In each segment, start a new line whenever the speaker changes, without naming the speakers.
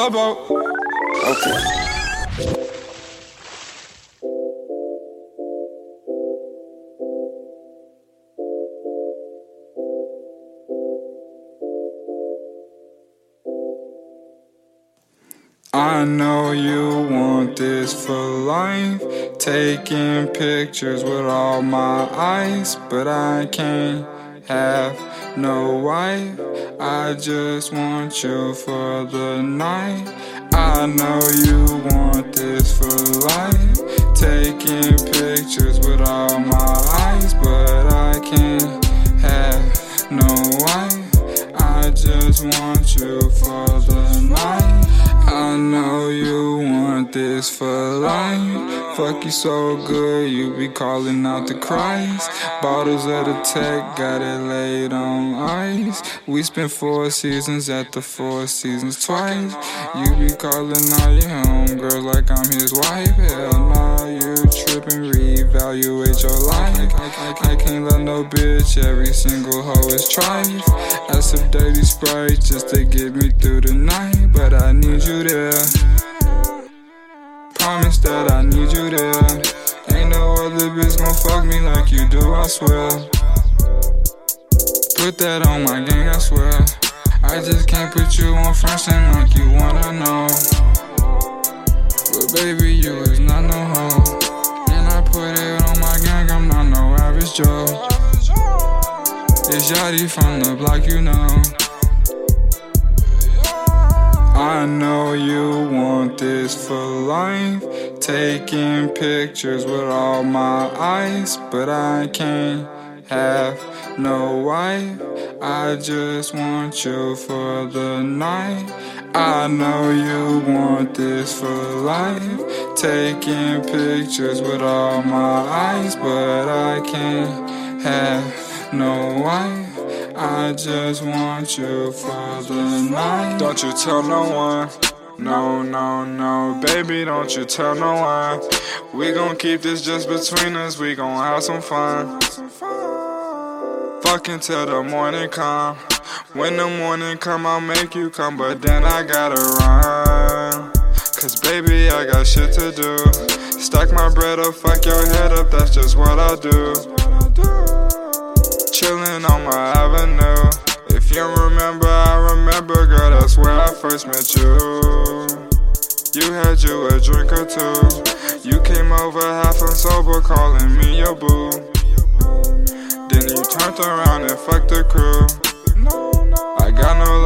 Lobo.
Okay.
I know you want this for life. Taking pictures with all my eyes, but I can't have no wife. I just want you for the night. I know you want this for life. Taking pictures with all my eyes, but I can't have no wife. I just want you for this for life. Fuck you so good, you be calling out the Christ. Bottles of the tech, got it laid on ice. We spent four seasons at the Four Seasons twice. You be calling all your homegirls like I'm his wife. Hell nah, you tripping, reevaluate your life. I, I, I can't let no bitch, every single hoe is trife. Add some dirty sprite just to get me through the night, but I need you there. Promise that I need you there. Ain't no other bitch gon' fuck me like you do, I swear. Put that on my gang, I swear. I just can't put you on frontin' like you wanna know. But baby, you is not no hoe. And I put it on my gang, I'm not no average Joe. It's Yachty from the block, you know. I know you want this for life. Taking pictures with all my eyes, but I can't have no wife. I just want you for the night. I know you want this for life. Taking pictures with all my eyes, but I can't have no wife. I just want you for the night. Don't you tell no one. No, no, no, baby, don't you tell no one. We gon' keep this just between us, we gon' have some fun. Fucking till the morning come. When the morning come, I'll make you come, but then I gotta run. Cause baby, I got shit to do. Stack my bread up, fuck your head up, that's just what I do. Chillin' on my avenue. First met you. You had you a drink or two. You came over half and sober, calling me your boo. Then you turned around and fucked the crew. I got no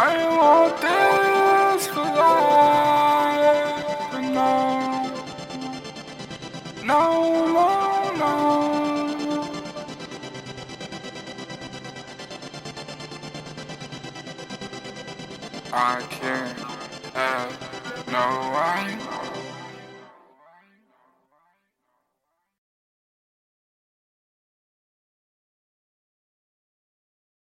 I want this for life, no, no, no, no. I can't have no wife.